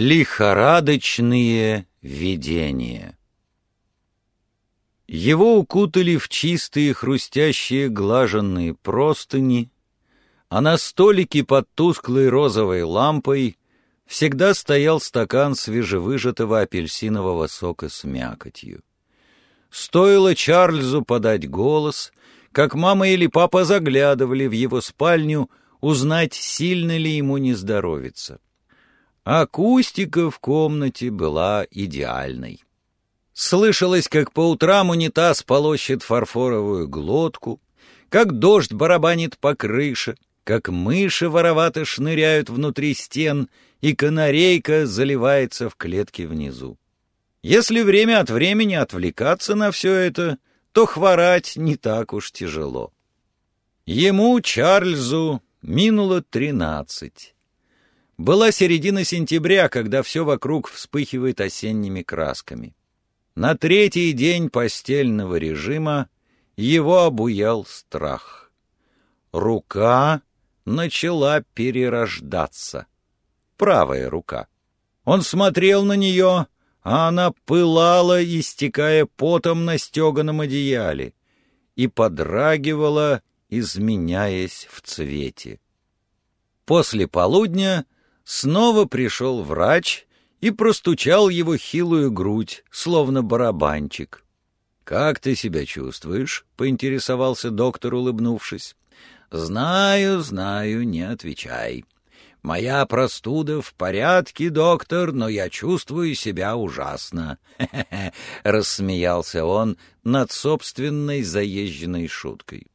Лихорадочные видения Его укутали в чистые хрустящие глаженные простыни, а на столике под тусклой розовой лампой всегда стоял стакан свежевыжатого апельсинового сока с мякотью. Стоило Чарльзу подать голос, как мама или папа заглядывали в его спальню узнать, сильно ли ему не здоровится. Акустика в комнате была идеальной. Слышалось, как по утрам унитаз полощет фарфоровую глотку, как дождь барабанит по крыше, как мыши воровато шныряют внутри стен, и канарейка заливается в клетке внизу. Если время от времени отвлекаться на все это, то хворать не так уж тяжело. Ему, Чарльзу, минуло тринадцать. Была середина сентября, когда все вокруг вспыхивает осенними красками. На третий день постельного режима его обуял страх. Рука начала перерождаться. Правая рука. Он смотрел на нее, а она пылала, истекая потом на стеганом одеяле, и подрагивала, изменяясь в цвете. После полудня Снова пришел врач и простучал его хилую грудь, словно барабанчик. «Как ты себя чувствуешь?» — поинтересовался доктор, улыбнувшись. «Знаю, знаю, не отвечай. Моя простуда в порядке, доктор, но я чувствую себя ужасно». Рассмеялся он над собственной заезженной шуткой.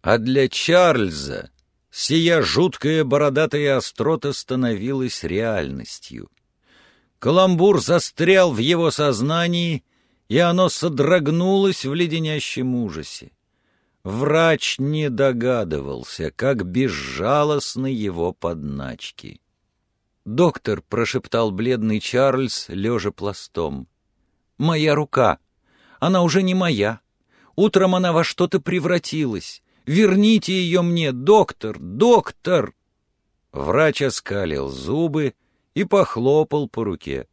А для Чарльза сия жуткая бородатая острота становилась реальностью. Каламбур застрял в его сознании, и оно содрогнулось в леденящем ужасе. Врач не догадывался, как безжалостны его подначки. «Доктор», — прошептал бледный Чарльз, лежа пластом, — «моя рука. Она уже не моя. Утром она во что-то превратилась. Верните ее мне, доктор, доктор!» Врач оскалил зубы и похлопал по руке.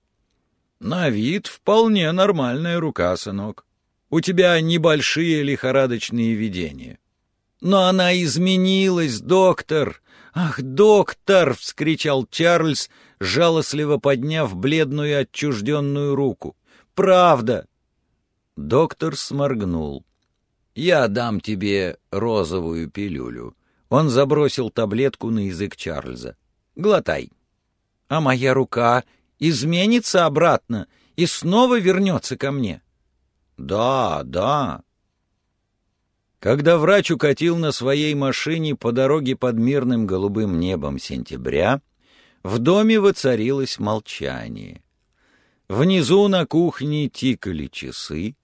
«На вид вполне нормальная рука, сынок. У тебя небольшие лихорадочные видения». «Но она изменилась, доктор!» «Ах, доктор!» — вскричал Чарльз, жалостливо подняв бледную отчужденную руку. «Правда!» Доктор сморгнул. «Я дам тебе розовую пилюлю». Он забросил таблетку на язык Чарльза. «Глотай». «А моя рука изменится обратно и снова вернется ко мне». «Да, да». Когда врач укатил на своей машине по дороге под мирным голубым небом сентября, в доме воцарилось молчание. Внизу на кухне тикали часы,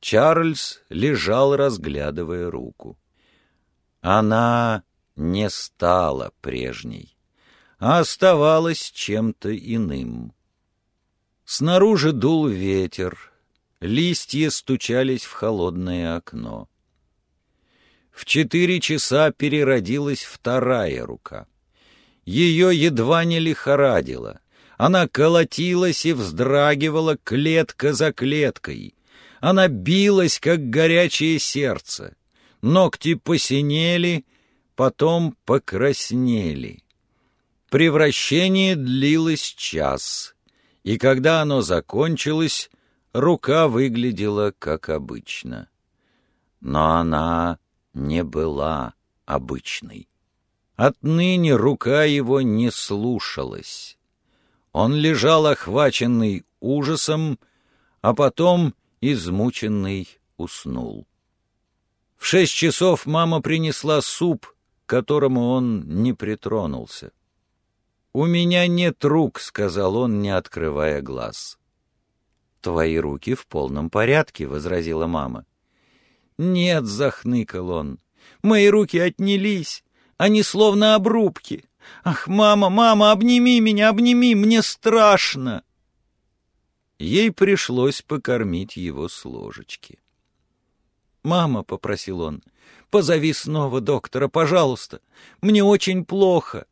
Чарльз лежал, разглядывая руку. Она не стала прежней, а оставалась чем-то иным. Снаружи дул ветер, листья стучались в холодное окно. В четыре часа переродилась вторая рука. Ее едва не лихорадило. Она колотилась и вздрагивала клетка за клеткой — она билась, как горячее сердце. Ногти посинели, потом покраснели. Превращение длилось час, и когда оно закончилось, рука выглядела как обычно. Но она не была обычной. Отныне рука его не слушалась. Он лежал охваченный ужасом, а потом измученный, уснул. В шесть часов мама принесла суп, к которому он не притронулся. «У меня нет рук», — сказал он, не открывая глаз. «Твои руки в полном порядке», — возразила мама. «Нет», — захныкал он, — «мои руки отнялись, они словно обрубки. Ах, мама, мама, обними меня, обними, мне страшно!» Ей пришлось покормить его с ложечки. «Мама», — попросил он, — «позови снова доктора, пожалуйста. Мне очень плохо».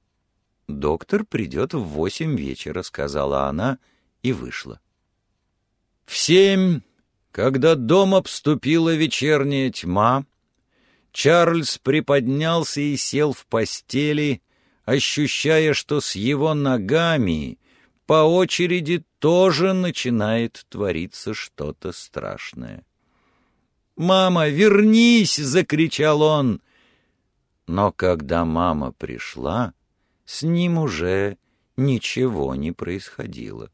«Доктор придет в восемь вечера», — сказала она и вышла. В семь, когда дом обступила вечерняя тьма, Чарльз приподнялся и сел в постели, ощущая, что с его ногами по очереди тоже начинает твориться что-то страшное. «Мама, вернись!» — закричал он. Но когда мама пришла, с ним уже ничего не происходило.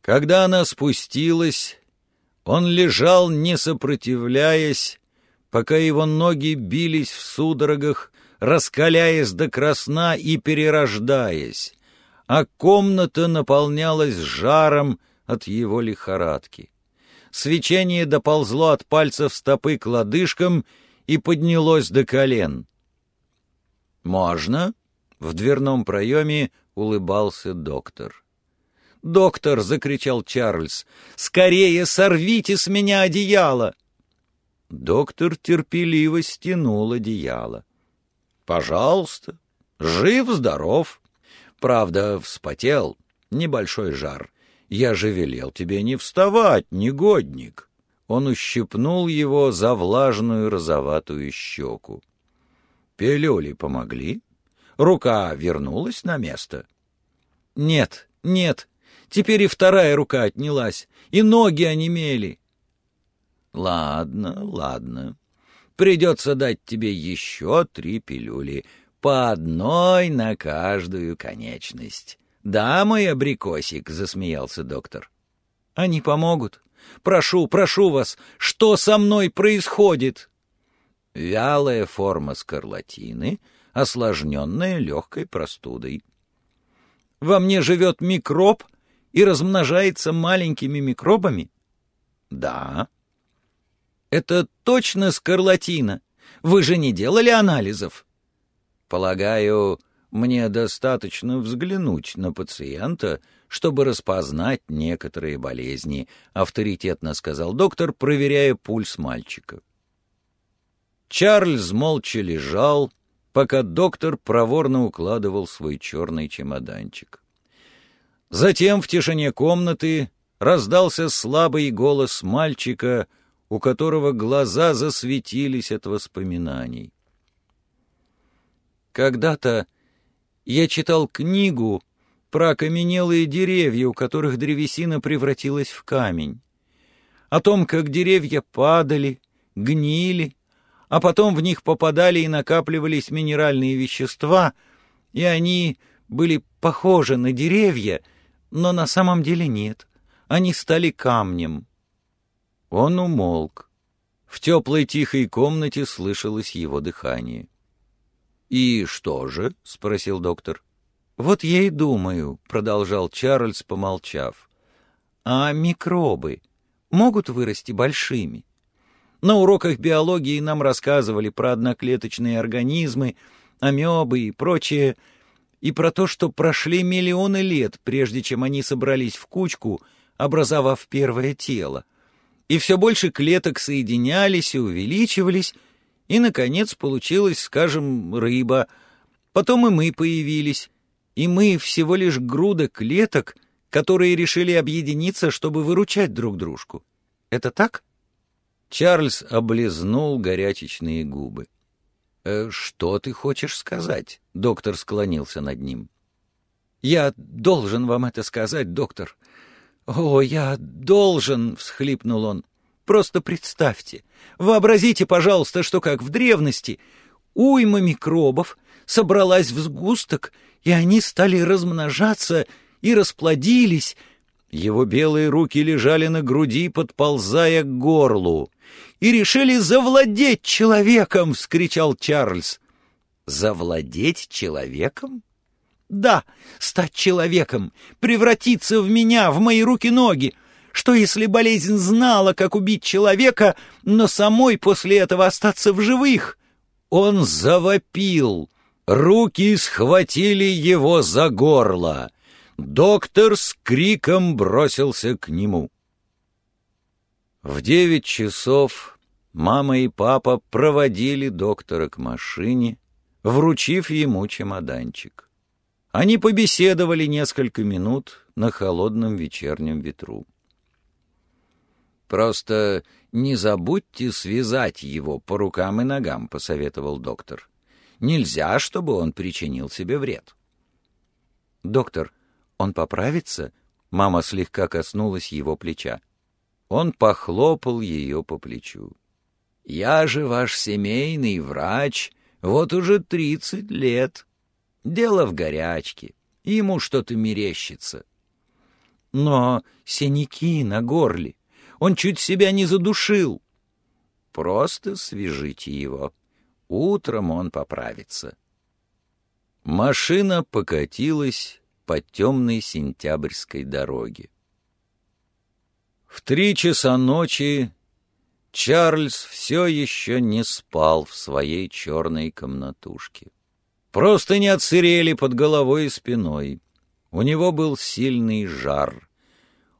Когда она спустилась, он лежал, не сопротивляясь, пока его ноги бились в судорогах, раскаляясь до красна и перерождаясь, а комната наполнялась жаром от его лихорадки. Свечение доползло от пальцев стопы к лодыжкам и поднялось до колен. «Можно?» — в дверном проеме улыбался доктор. «Доктор!» — закричал Чарльз. «Скорее сорвите с меня одеяло!» Доктор терпеливо стянул одеяло. «Пожалуйста. Жив-здоров. Правда, вспотел. Небольшой жар. Я же велел тебе не вставать, негодник». Он ущипнул его за влажную розоватую щеку. «Пилюли помогли? Рука вернулась на место?» «Нет, нет. Теперь и вторая рука отнялась, и ноги онемели. Ладно, ладно. Придется дать тебе еще три пилюли, по одной на каждую конечность. Да, мой абрикосик, — засмеялся доктор. Они помогут. Прошу, прошу вас, что со мной происходит? Вялая форма скарлатины, осложненная легкой простудой. Во мне живет микроб и размножается маленькими микробами? Да. Это точно скарлатина. Вы же не делали анализов? Полагаю, мне достаточно взглянуть на пациента, чтобы распознать некоторые болезни, авторитетно сказал доктор, проверяя пульс мальчика. Чарльз молча лежал, пока доктор проворно укладывал свой черный чемоданчик. Затем в тишине комнаты раздался слабый голос мальчика — у которого глаза засветились от воспоминаний. Когда-то я читал книгу про окаменелые деревья, у которых древесина превратилась в камень, о том, как деревья падали, гнили, а потом в них попадали и накапливались минеральные вещества, и они были похожи на деревья, но на самом деле нет, они стали камнем. Он умолк. В теплой тихой комнате слышалось его дыхание. «И что же?» — спросил доктор. «Вот я и думаю», — продолжал Чарльз, помолчав. «А микробы могут вырасти большими?» На уроках биологии нам рассказывали про одноклеточные организмы, амебы и прочее, и про то, что прошли миллионы лет, прежде чем они собрались в кучку, образовав первое тело и все больше клеток соединялись и увеличивались, и, наконец, получилась, скажем, рыба. Потом и мы появились, и мы всего лишь груда клеток, которые решили объединиться, чтобы выручать друг дружку. Это так? Чарльз облизнул горячечные губы. «Э, «Что ты хочешь сказать?» — доктор склонился над ним. «Я должен вам это сказать, доктор. «О, я должен!» — всхлипнул он. «Просто представьте, вообразите, пожалуйста, что как в древности уйма микробов собралась в сгусток, и они стали размножаться и расплодились». Его белые руки лежали на груди, подползая к горлу. «И решили завладеть человеком!» — вскричал Чарльз. «Завладеть человеком?» Да, стать человеком, превратиться в меня, в мои руки-ноги. Что если болезнь знала, как убить человека, но самой после этого остаться в живых? Он завопил. Руки схватили его за горло. Доктор с криком бросился к нему. В девять часов мама и папа проводили доктора к машине, вручив ему чемоданчик. Они побеседовали несколько минут на холодном вечернем ветру. «Просто не забудьте связать его по рукам и ногам», — посоветовал доктор. «Нельзя, чтобы он причинил себе вред». «Доктор, он поправится?» Мама слегка коснулась его плеча. Он похлопал ее по плечу. «Я же ваш семейный врач вот уже тридцать лет. Дело в горячке, ему что-то мерещится». «Но синяки на горле, он чуть себя не задушил». «Просто свяжите его, утром он поправится». Машина покатилась по темной сентябрьской дороге. В три часа ночи Чарльз все еще не спал в своей черной комнатушке. Просто не отсырели под головой и спиной. У него был сильный жар.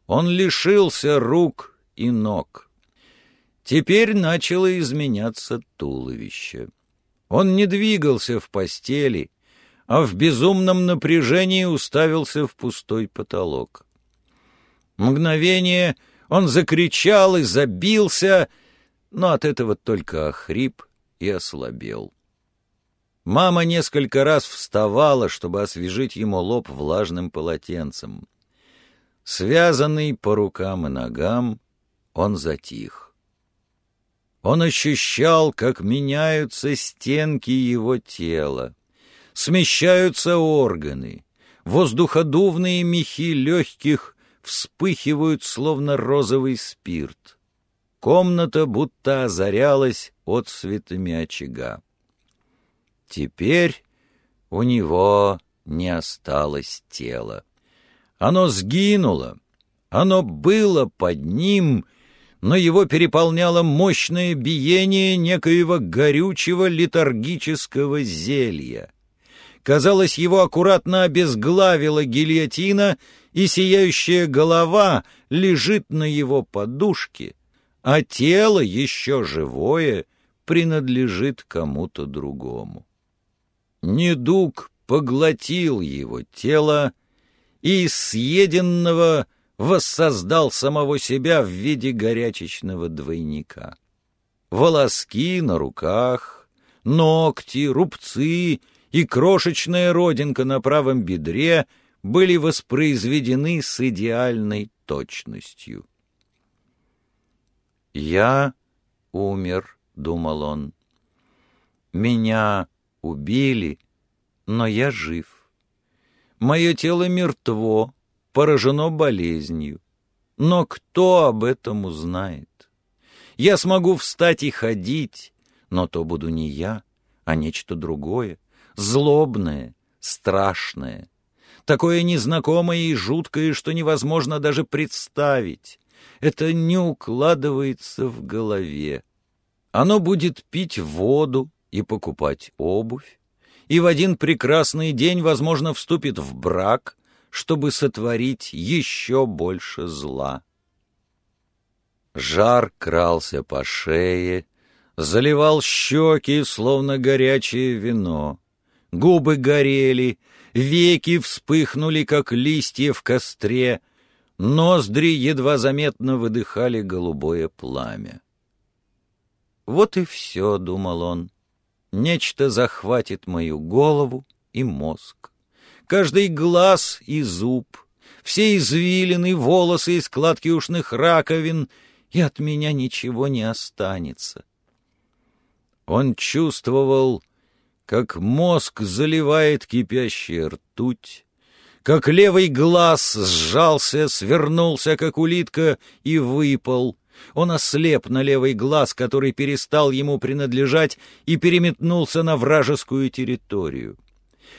Он лишился рук и ног. Теперь начало изменяться туловище. Он не двигался в постели, а в безумном напряжении уставился в пустой потолок. Мгновение он закричал и забился, но от этого только охрип и ослабел. Мама несколько раз вставала, чтобы освежить ему лоб влажным полотенцем. Связанный по рукам и ногам, он затих. Он ощущал, как меняются стенки его тела смещаются органы, воздуходувные мехи легких вспыхивают, словно розовый спирт. Комната будто озарялась отсветами очага. Теперь у него не осталось тела. Оно сгинуло, оно было под ним, но его переполняло мощное биение некоего горючего литургического зелья. Казалось, его аккуратно обезглавила гильотина, и сияющая голова лежит на его подушке, а тело, еще живое, принадлежит кому-то другому. Недуг поглотил его тело и из съеденного воссоздал самого себя в виде горячечного двойника. Волоски на руках, ногти, рубцы — и крошечная родинка на правом бедре были воспроизведены с идеальной точностью. «Я умер», — думал он. «Меня убили, но я жив. Мое тело мертво, поражено болезнью. Но кто об этом узнает? Я смогу встать и ходить, но то буду не я, а нечто другое злобное, страшное, такое незнакомое и жуткое, что невозможно даже представить. Это не укладывается в голове. Оно будет пить воду и покупать обувь, и в один прекрасный день, возможно, вступит в брак, чтобы сотворить еще больше зла. Жар крался по шее, заливал щеки, словно горячее вино. Губы горели, веки вспыхнули, как листья в костре, ноздри едва заметно выдыхали голубое пламя. «Вот и все», — думал он, — «нечто захватит мою голову и мозг, каждый глаз и зуб, все извилины, волосы и складки ушных раковин, и от меня ничего не останется». Он чувствовал, как мозг заливает кипящая ртуть, как левый глаз сжался, свернулся, как улитка, и выпал. Он ослеп на левый глаз, который перестал ему принадлежать, и переметнулся на вражескую территорию.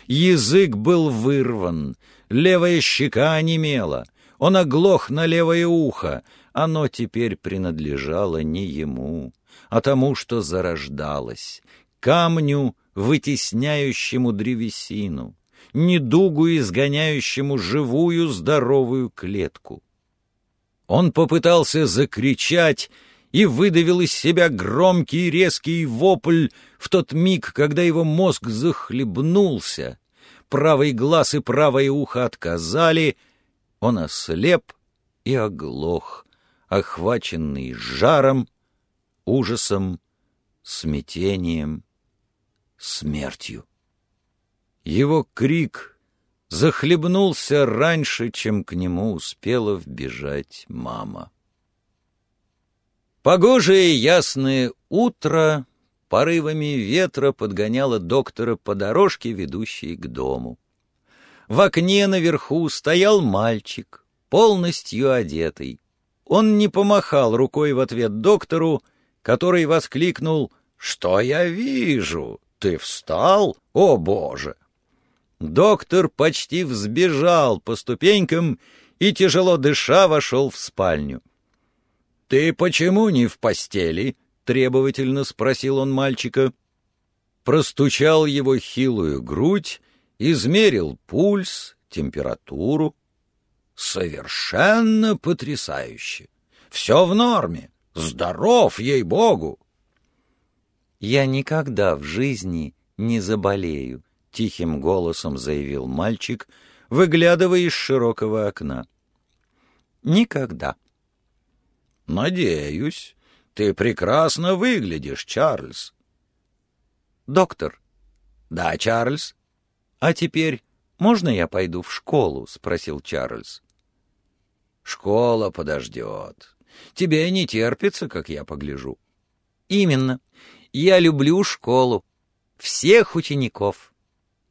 Язык был вырван, левая щека онемела, он оглох на левое ухо, оно теперь принадлежало не ему, а тому, что зарождалось, камню, вытесняющему древесину, недугу, изгоняющему живую здоровую клетку. Он попытался закричать и выдавил из себя громкий резкий вопль в тот миг, когда его мозг захлебнулся, правый глаз и правое ухо отказали, он ослеп и оглох, охваченный жаром, ужасом, смятением, смертью. Его крик захлебнулся раньше, чем к нему успела вбежать мама. Погожее ясное утро порывами ветра подгоняло доктора по дорожке, ведущей к дому. В окне наверху стоял мальчик, полностью одетый. Он не помахал рукой в ответ доктору, который воскликнул «Что я вижу? Ты встал? О, Боже!» Доктор почти взбежал по ступенькам и, тяжело дыша, вошел в спальню. «Ты почему не в постели?» — требовательно спросил он мальчика. Простучал его хилую грудь, измерил пульс, температуру. «Совершенно потрясающе! Все в норме! Здоров, ей-богу!» «Я никогда в жизни не заболею», — тихим голосом заявил мальчик, выглядывая из широкого окна. «Никогда». «Надеюсь. Ты прекрасно выглядишь, Чарльз». «Доктор». «Да, Чарльз». «А теперь можно я пойду в школу?» — спросил Чарльз. «Школа подождет. Тебе не терпится, как я погляжу». «Именно. Я люблю школу. Всех учеников.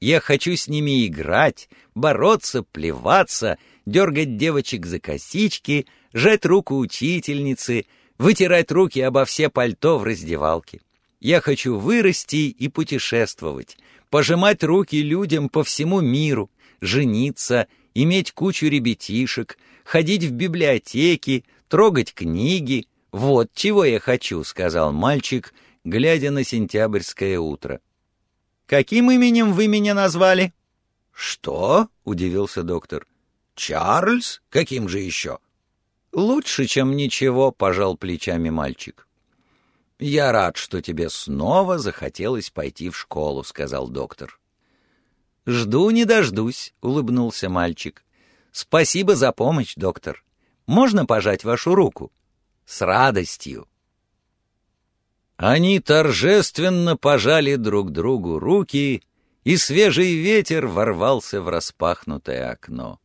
Я хочу с ними играть, бороться, плеваться, дергать девочек за косички, жать руку учительницы, вытирать руки обо все пальто в раздевалке. Я хочу вырасти и путешествовать, пожимать руки людям по всему миру, жениться, иметь кучу ребятишек, ходить в библиотеки, трогать книги. Вот чего я хочу, — сказал мальчик, глядя на сентябрьское утро. «Каким именем вы меня назвали?» «Что?» — удивился доктор. «Чарльз? Каким же еще?» «Лучше, чем ничего», — пожал плечами мальчик. «Я рад, что тебе снова захотелось пойти в школу», — сказал доктор. «Жду не дождусь», — улыбнулся мальчик. «Спасибо за помощь, доктор. Можно пожать вашу руку?» «С радостью». Они торжественно пожали друг другу руки, и свежий ветер ворвался в распахнутое окно.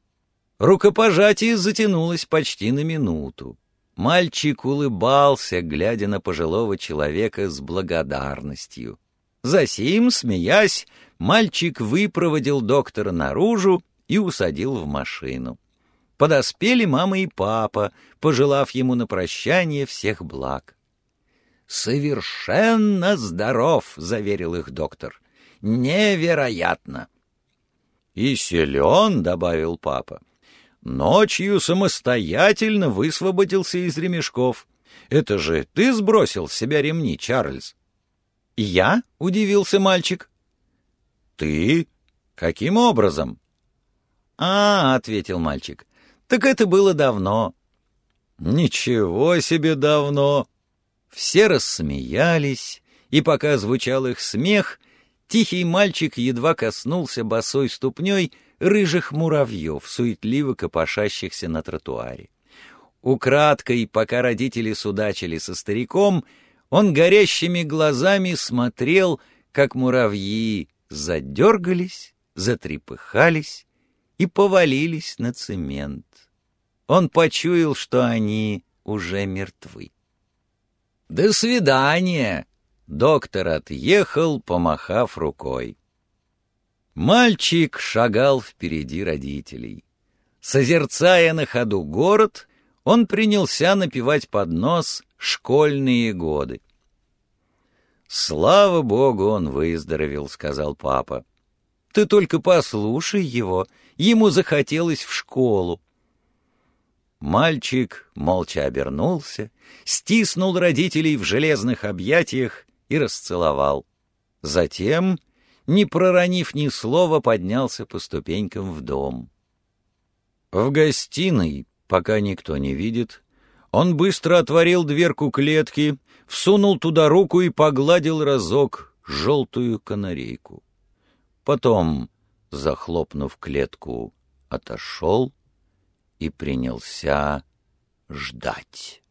Рукопожатие затянулось почти на минуту. Мальчик улыбался, глядя на пожилого человека с благодарностью. Засим, смеясь, мальчик выпроводил доктора наружу и усадил в машину. Подоспели мама и папа, пожелав ему на прощание всех благ. «Совершенно здоров», — заверил их доктор. «Невероятно!» «И силен», — добавил папа. Ночью самостоятельно высвободился из ремешков. Это же ты сбросил с себя ремни, Чарльз. Я? — удивился мальчик. Ты? Каким образом? А, — ответил мальчик, — так это было давно. Ничего себе давно! Все рассмеялись, и пока звучал их смех, тихий мальчик едва коснулся босой ступней — рыжих муравьев, суетливо копошащихся на тротуаре. Украдкой, пока родители судачили со стариком, он горящими глазами смотрел, как муравьи задергались, затрепыхались и повалились на цемент. Он почуял, что они уже мертвы. «До свидания!» Доктор отъехал, помахав рукой. Мальчик шагал впереди родителей. Созерцая на ходу город, он принялся напевать под нос школьные годы. «Слава Богу, он выздоровел», — сказал папа. «Ты только послушай его, ему захотелось в школу». Мальчик молча обернулся, стиснул родителей в железных объятиях и расцеловал. Затем не проронив ни слова, поднялся по ступенькам в дом. В гостиной, пока никто не видит, он быстро отворил дверку клетки, всунул туда руку и погладил разок желтую канарейку. Потом захлопнув клетку, отошел и принялся ждать.